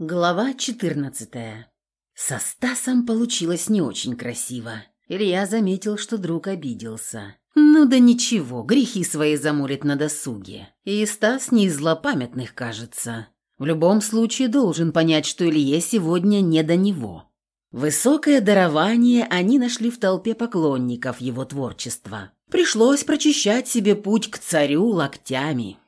Глава 14. Со Стасом получилось не очень красиво. Илья заметил, что друг обиделся. Ну да ничего, грехи свои замурит на досуге. И Стас не из злопамятных, кажется. В любом случае должен понять, что Илье сегодня не до него. Высокое дарование они нашли в толпе поклонников его творчества. Пришлось прочищать себе путь к царю локтями.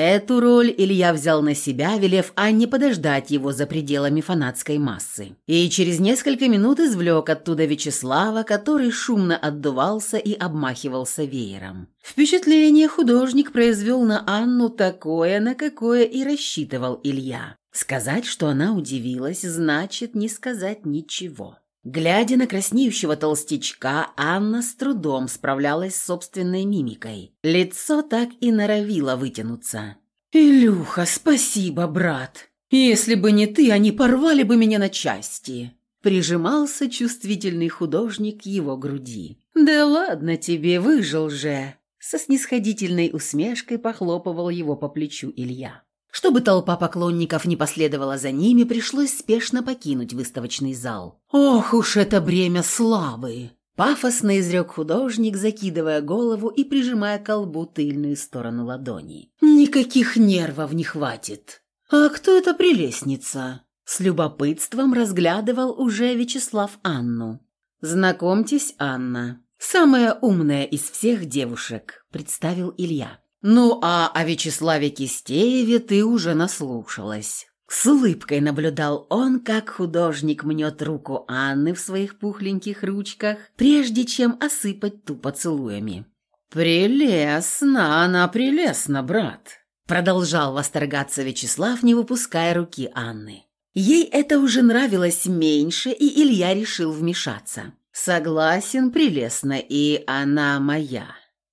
Эту роль Илья взял на себя, велев Анне подождать его за пределами фанатской массы. И через несколько минут извлек оттуда Вячеслава, который шумно отдувался и обмахивался веером. Впечатление художник произвел на Анну такое, на какое и рассчитывал Илья. Сказать, что она удивилась, значит не сказать ничего. Глядя на краснеющего толстячка, Анна с трудом справлялась с собственной мимикой. Лицо так и норовило вытянуться. «Илюха, спасибо, брат. Если бы не ты, они порвали бы меня на части». Прижимался чувствительный художник его груди. «Да ладно тебе, выжил же!» Со снисходительной усмешкой похлопывал его по плечу Илья. Чтобы толпа поклонников не последовала за ними, пришлось спешно покинуть выставочный зал. «Ох уж это бремя славы!» Пафосно изрек художник, закидывая голову и прижимая к колбу тыльную сторону ладони. «Никаких нервов не хватит!» «А кто эта прелестница?» С любопытством разглядывал уже Вячеслав Анну. «Знакомьтесь, Анна. Самая умная из всех девушек», – представил Илья. «Ну, а о Вячеславе Кистееве ты уже наслушалась». С улыбкой наблюдал он, как художник мнет руку Анны в своих пухленьких ручках, прежде чем осыпать ту поцелуями. «Прелестно, она прелестна, брат», — продолжал восторгаться Вячеслав, не выпуская руки Анны. Ей это уже нравилось меньше, и Илья решил вмешаться. «Согласен, прелестно, и она моя».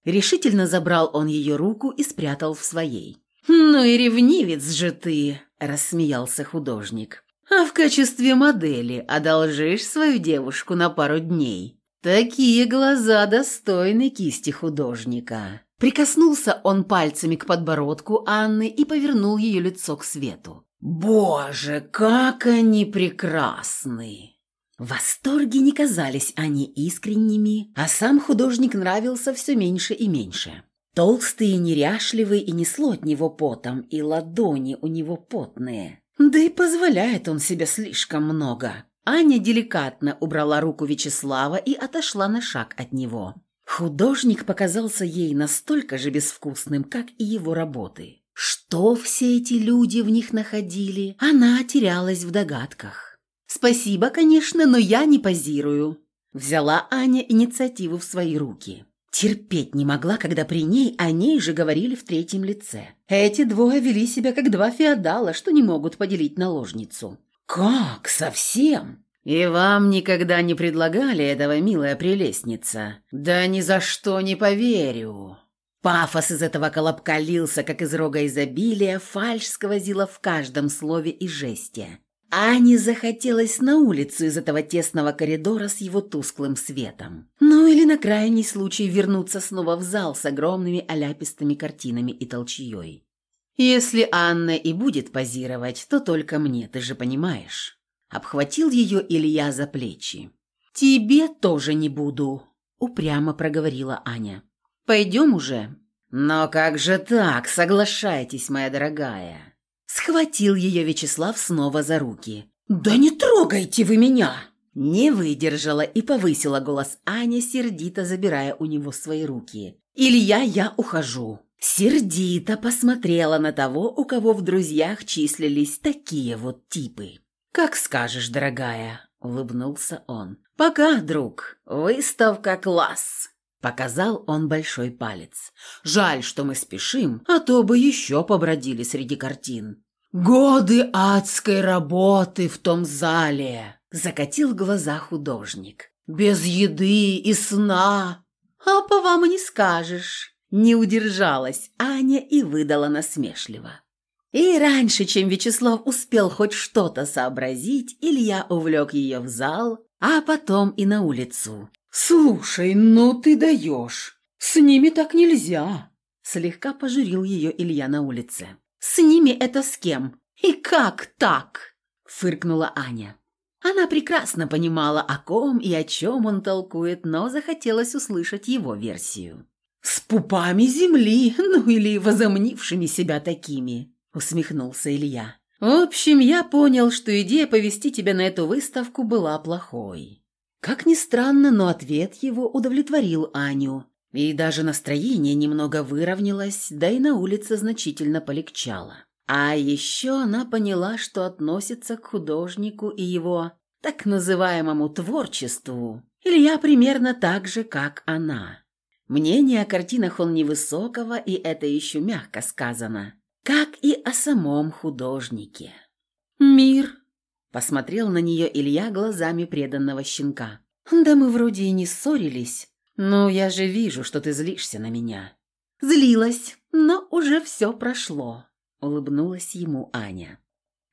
Решительно забрал он ее руку и спрятал в своей. «Ну и ревнивец же ты!» – рассмеялся художник. «А в качестве модели одолжишь свою девушку на пару дней?» Такие глаза достойны кисти художника. Прикоснулся он пальцами к подбородку Анны и повернул ее лицо к свету. «Боже, как они прекрасны!» В восторге не казались они искренними, а сам художник нравился все меньше и меньше. Толстый, неряшливый и несло от него потом, и ладони у него потные. Да и позволяет он себе слишком много. Аня деликатно убрала руку Вячеслава и отошла на шаг от него. Художник показался ей настолько же безвкусным, как и его работы. Что все эти люди в них находили, она терялась в догадках. «Спасибо, конечно, но я не позирую». Взяла Аня инициативу в свои руки. Терпеть не могла, когда при ней о ней же говорили в третьем лице. Эти двое вели себя как два феодала, что не могут поделить наложницу. «Как? Совсем?» «И вам никогда не предлагали этого, милая прелестница?» «Да ни за что не поверю!» Пафос из этого колобка лился, как из рога изобилия, фальшь сквозила в каждом слове и жесте. Ане захотелось на улицу из этого тесного коридора с его тусклым светом. Ну или на крайний случай вернуться снова в зал с огромными оляпистыми картинами и толчьей. Если Анна и будет позировать, то только мне, ты же понимаешь. Обхватил ее Илья за плечи. «Тебе тоже не буду», — упрямо проговорила Аня. «Пойдем уже?» «Но как же так? Соглашайтесь, моя дорогая». Схватил ее Вячеслав снова за руки. «Да не трогайте вы меня!» Не выдержала и повысила голос Аня, сердито забирая у него свои руки. «Илья, я ухожу». Сердито посмотрела на того, у кого в друзьях числились такие вот типы. «Как скажешь, дорогая», — улыбнулся он. «Пока, друг. Выставка класс». Показал он большой палец. «Жаль, что мы спешим, а то бы еще побродили среди картин». «Годы адской работы в том зале!» — закатил глаза художник. «Без еды и сна!» «А по вам и не скажешь!» Не удержалась Аня и выдала насмешливо. И раньше, чем Вячеслав успел хоть что-то сообразить, Илья увлек ее в зал, а потом и на улицу. «Слушай, ну ты даешь! С ними так нельзя!» Слегка пожурил ее Илья на улице. С ними это с кем? И как так?» – фыркнула Аня. Она прекрасно понимала, о ком и о чем он толкует, но захотелось услышать его версию. «С пупами земли, ну или возомнившими себя такими», – усмехнулся Илья. «В общем, я понял, что идея повести тебя на эту выставку была плохой». Как ни странно, но ответ его удовлетворил Аню, и даже настроение немного выровнялось, да и на улице значительно полегчало. А еще она поняла, что относится к художнику и его так называемому творчеству Илья примерно так же, как она. Мнение о картинах он невысокого, и это еще мягко сказано, как и о самом художнике. «Мир!» – посмотрел на нее Илья глазами преданного щенка. «Да мы вроде и не ссорились. Но я же вижу, что ты злишься на меня». «Злилась, но уже все прошло», – улыбнулась ему Аня.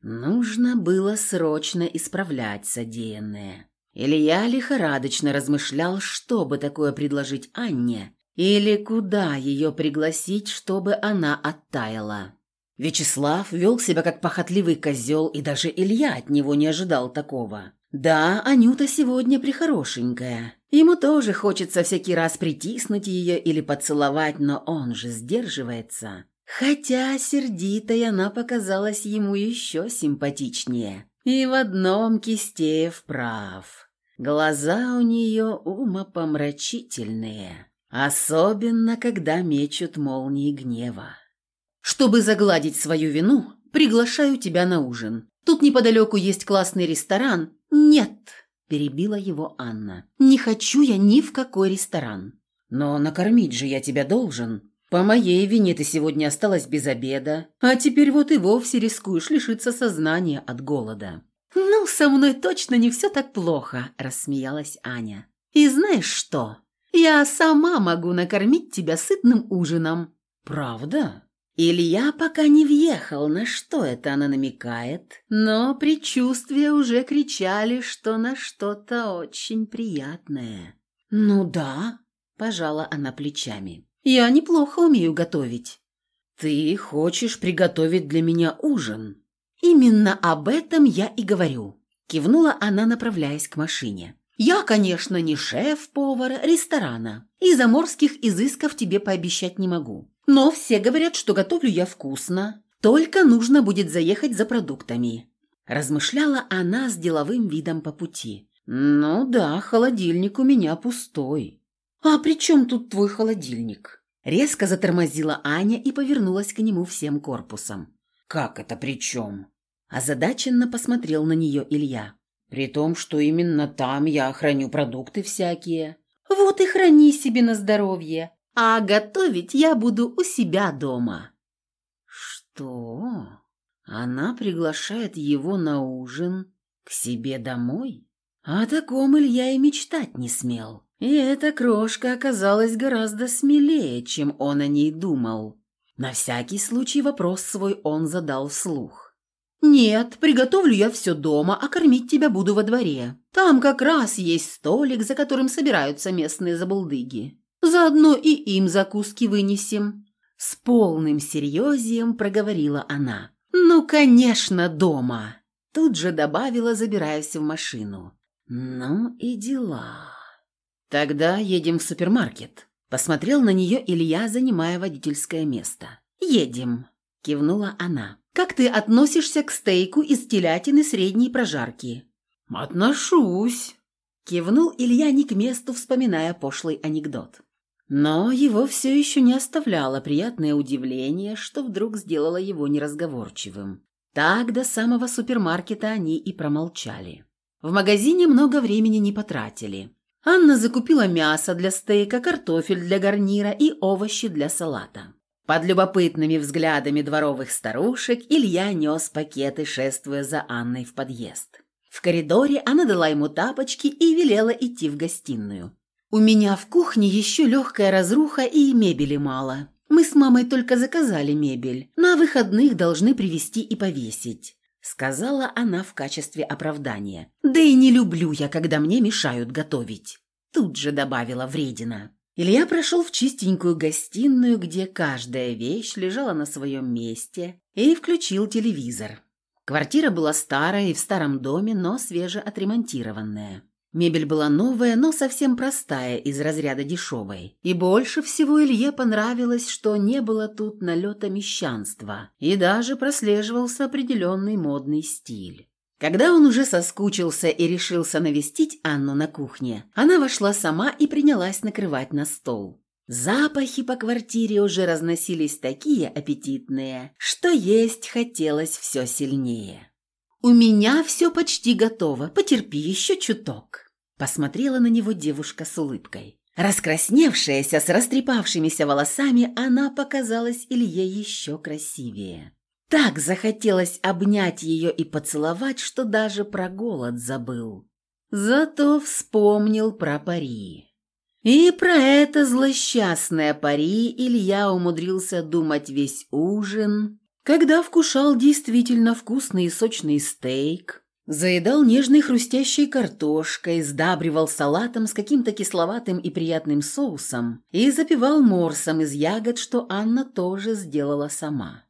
Нужно было срочно исправлять содеянное. Илья лихорадочно размышлял, что бы такое предложить Анне, или куда ее пригласить, чтобы она оттаяла. Вячеслав вел себя как похотливый козел, и даже Илья от него не ожидал такого. Да, Анюта сегодня прихорошенькая. Ему тоже хочется всякий раз притиснуть ее или поцеловать, но он же сдерживается. Хотя сердитой она показалась ему еще симпатичнее. И в одном Кистеев прав. Глаза у нее умопомрачительные, особенно когда мечут молнии гнева. «Чтобы загладить свою вину, приглашаю тебя на ужин. Тут неподалеку есть классный ресторан». «Нет», – перебила его Анна, – «не хочу я ни в какой ресторан». «Но накормить же я тебя должен», по моей вине ты сегодня осталась без обеда, а теперь вот и вовсе рискуешь лишиться сознания от голода». «Ну, со мной точно не все так плохо», – рассмеялась Аня. «И знаешь что? Я сама могу накормить тебя сытным ужином». «Правда?» Илья пока не въехал, на что это она намекает, но предчувствия уже кричали, что на что-то очень приятное. «Ну да», – пожала она плечами. Я неплохо умею готовить». «Ты хочешь приготовить для меня ужин?» «Именно об этом я и говорю», – кивнула она, направляясь к машине. «Я, конечно, не шеф-повар ресторана, и заморских изысков тебе пообещать не могу. Но все говорят, что готовлю я вкусно. Только нужно будет заехать за продуктами». Размышляла она с деловым видом по пути. «Ну да, холодильник у меня пустой. «А при чем тут твой холодильник?» Резко затормозила Аня и повернулась к нему всем корпусом. «Как это при чем?» Озадаченно посмотрел на нее Илья. «При том, что именно там я храню продукты всякие». «Вот и храни себе на здоровье, а готовить я буду у себя дома». «Что? Она приглашает его на ужин к себе домой?» О таком Илья и мечтать не смел. И эта крошка оказалась гораздо смелее, чем он о ней думал. На всякий случай вопрос свой он задал вслух. «Нет, приготовлю я все дома, а кормить тебя буду во дворе. Там как раз есть столик, за которым собираются местные забулдыги. Заодно и им закуски вынесем». С полным серьезием проговорила она. «Ну, конечно, дома!» Тут же добавила, забираясь в машину. «Ну и дела». «Тогда едем в супермаркет». Посмотрел на нее Илья, занимая водительское место. «Едем», – кивнула она. «Как ты относишься к стейку из телятины средней прожарки?» «Отношусь», – кивнул Илья не к месту, вспоминая пошлый анекдот. Но его все еще не оставляло приятное удивление, что вдруг сделало его неразговорчивым. Так до самого супермаркета они и промолчали. В магазине много времени не потратили. Анна закупила мясо для стейка, картофель для гарнира и овощи для салата. Под любопытными взглядами дворовых старушек Илья нес пакеты, шествуя за Анной в подъезд. В коридоре она дала ему тапочки и велела идти в гостиную. «У меня в кухне еще легкая разруха и мебели мало. Мы с мамой только заказали мебель. На выходных должны привезти и повесить», — сказала она в качестве оправдания. «Да и не люблю я, когда мне мешают готовить». Тут же добавила вредина. Илья прошел в чистенькую гостиную, где каждая вещь лежала на своем месте, и включил телевизор. Квартира была старая и в старом доме, но свежеотремонтированная. Мебель была новая, но совсем простая, из разряда дешевой. И больше всего Илье понравилось, что не было тут налета мещанства, и даже прослеживался определенный модный стиль. Когда он уже соскучился и решился навестить Анну на кухне, она вошла сама и принялась накрывать на стол. Запахи по квартире уже разносились такие аппетитные, что есть хотелось все сильнее. «У меня все почти готово, потерпи еще чуток», – посмотрела на него девушка с улыбкой. Раскрасневшаяся, с растрепавшимися волосами, она показалась Илье еще красивее. Так захотелось обнять ее и поцеловать, что даже про голод забыл. Зато вспомнил про пари. И про это злосчастное пари Илья умудрился думать весь ужин, когда вкушал действительно вкусный и сочный стейк, заедал нежной хрустящей картошкой, сдабривал салатом с каким-то кисловатым и приятным соусом и запивал морсом из ягод, что Анна тоже сделала сама.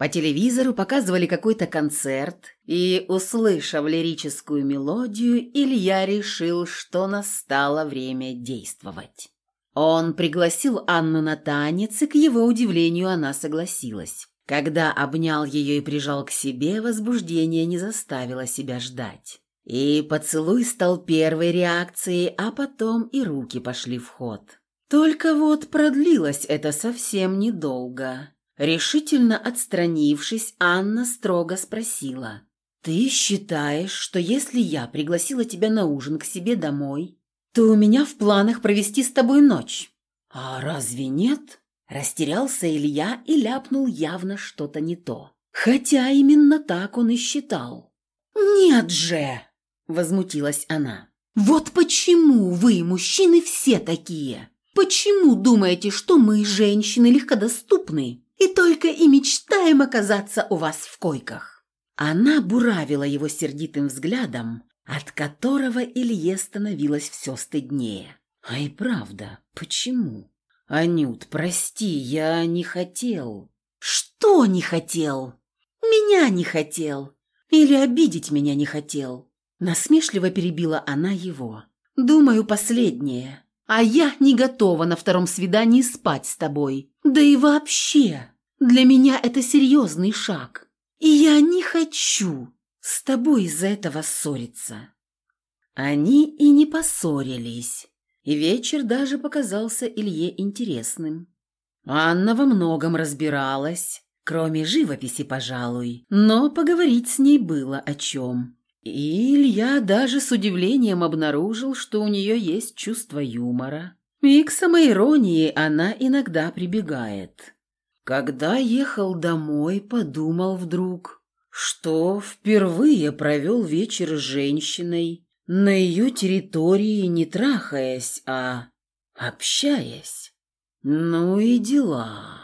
По телевизору показывали какой-то концерт, и, услышав лирическую мелодию, Илья решил, что настало время действовать. Он пригласил Анну на танец, и, к его удивлению, она согласилась. Когда обнял ее и прижал к себе, возбуждение не заставило себя ждать. И поцелуй стал первой реакцией, а потом и руки пошли в ход. Только вот продлилось это совсем недолго. Решительно отстранившись, Анна строго спросила. «Ты считаешь, что если я пригласила тебя на ужин к себе домой, то у меня в планах провести с тобой ночь?» «А разве нет?» Растерялся Илья и ляпнул явно что-то не то. Хотя именно так он и считал. «Нет же!» – возмутилась она. «Вот почему вы, мужчины, все такие? Почему думаете, что мы, женщины, легкодоступны и только и мечтаем оказаться у вас в койках?» Она буравила его сердитым взглядом, от которого Илье становилось все стыднее. «А и правда, почему?» «Анют, прости, я не хотел». «Что не хотел? Меня не хотел. Или обидеть меня не хотел?» Насмешливо перебила она его. «Думаю, последнее. А я не готова на втором свидании спать с тобой. Да и вообще, для меня это серьезный шаг. И я не хочу с тобой из-за этого ссориться». Они и не поссорились и вечер даже показался Илье интересным. Анна во многом разбиралась, кроме живописи, пожалуй, но поговорить с ней было о чем. И Илья даже с удивлением обнаружил, что у нее есть чувство юмора. И к самоиронии она иногда прибегает. Когда ехал домой, подумал вдруг, что впервые провел вечер с женщиной, на ее территории не трахаясь, а общаясь. Ну и дела.